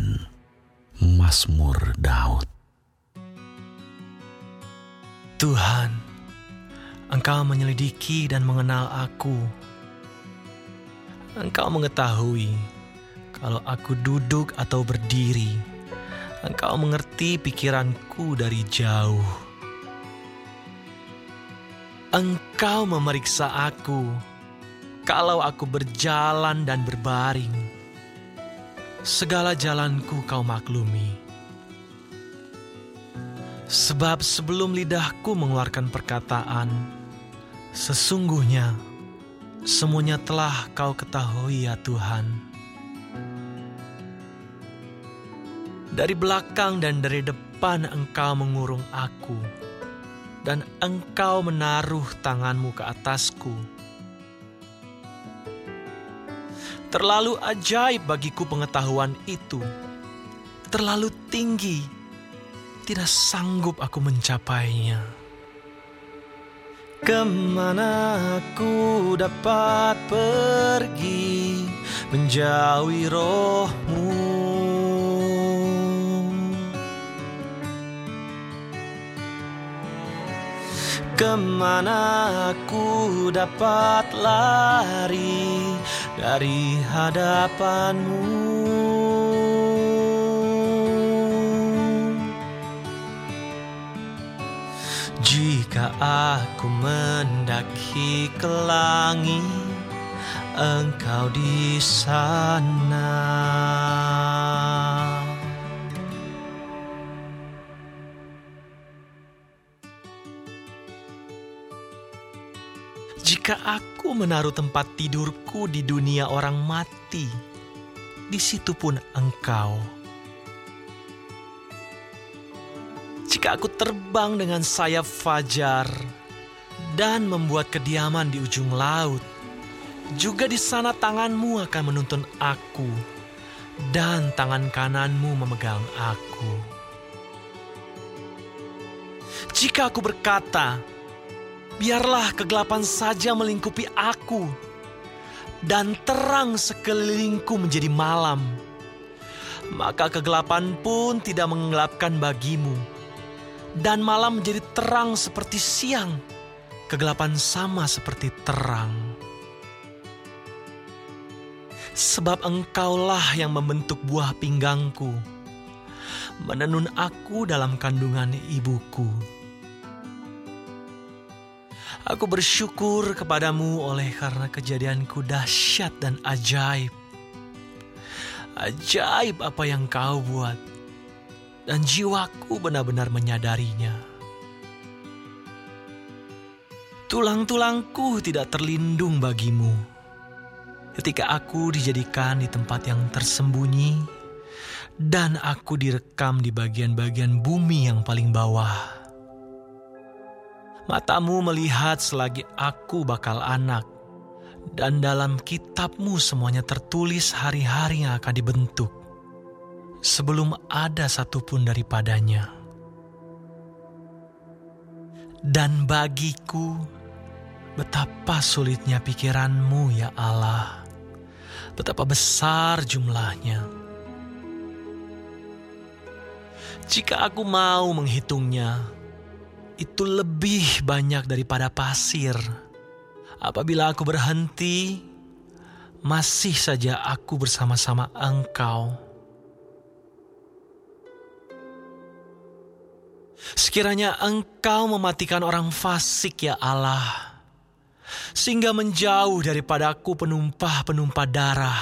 Bawakan Mazmur Daud. Tuhan, Engkau menyelidiki dan mengenal aku. Engkau mengetahui kalau aku duduk atau berdiri. Engkau mengerti pikiranku dari jauh. Engkau memeriksa aku kalau aku berjalan dan berbaring. Segala jalanku kau maklumi. Sebab sebelum lidahku mengeluarkan perkataan, sesungguhnya semuanya telah kau ketahui ya Tuhan. Dari belakang dan dari depan engkau mengurung aku, dan engkau menaruh tanganmu ke atasku. Terlalu ajaib bagiku pengetahuan itu, terlalu tinggi, tidak sanggup aku mencapainya. Ke mana aku dapat pergi menjauhi rohmu? Ke mana aku dapat lari dari hadapanmu? Jika aku mendaki ke langit, engkau di sana. Jika aku menaruh tempat tidurku di dunia orang mati, di situ pun engkau. Jika aku terbang dengan sayap fajar dan membuat kediaman di ujung laut, juga di sana tanganmu akan menuntun aku dan tangan kananmu memegang aku. Jika aku berkata, biarlah kegelapan saja melingkupi aku, dan terang sekelilingku menjadi malam. Maka kegelapan pun tidak menggelapkan bagimu, dan malam menjadi terang seperti siang, kegelapan sama seperti terang. Sebab engkaulah yang membentuk buah pinggangku, menenun aku dalam kandungan ibuku. Aku bersyukur kepadamu oleh karena kejadianku dahsyat dan ajaib. Ajaib apa yang kau buat, dan jiwaku benar-benar menyadarinya. Tulang-tulangku tidak terlindung bagimu. Ketika aku dijadikan di tempat yang tersembunyi, dan aku direkam di bagian-bagian bumi yang paling bawah. Matamu melihat selagi aku bakal anak, dan dalam kitabmu semuanya tertulis hari-hari yang akan dibentuk, sebelum ada satupun daripadanya. Dan bagiku, betapa sulitnya pikiranmu ya Allah, betapa besar jumlahnya. Jika aku mau menghitungnya, itu lebih banyak daripada pasir. Apabila aku berhenti, masih saja aku bersama-sama Engkau. Sekiranya Engkau mematikan orang fasik, ya Allah, sehingga menjauh daripadaku penumpah-penumpah darah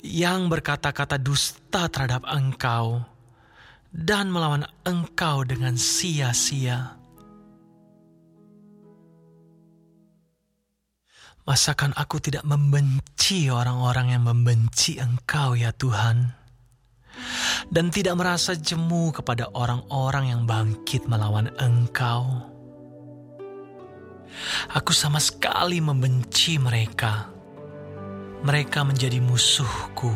yang berkata-kata dusta terhadap Engkau dan melawan Engkau dengan sia-sia. Masakan aku tidak membenci orang-orang yang membenci Engkau, ya Tuhan, dan tidak merasa jemu kepada orang-orang yang bangkit melawan Engkau. Aku sama sekali membenci mereka. Mereka menjadi musuhku.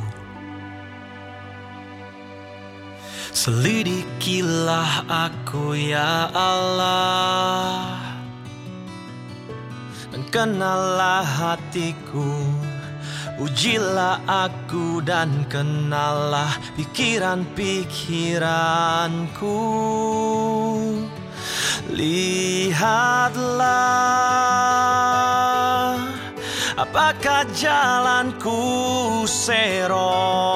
Selidikilah aku, ya Allah dan kenallah hatiku. Ujilah aku dan kenallah pikiran-pikiranku. Lihatlah apakah jalanku serong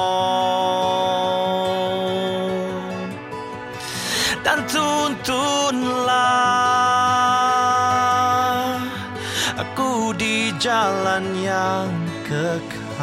jalan yang kekal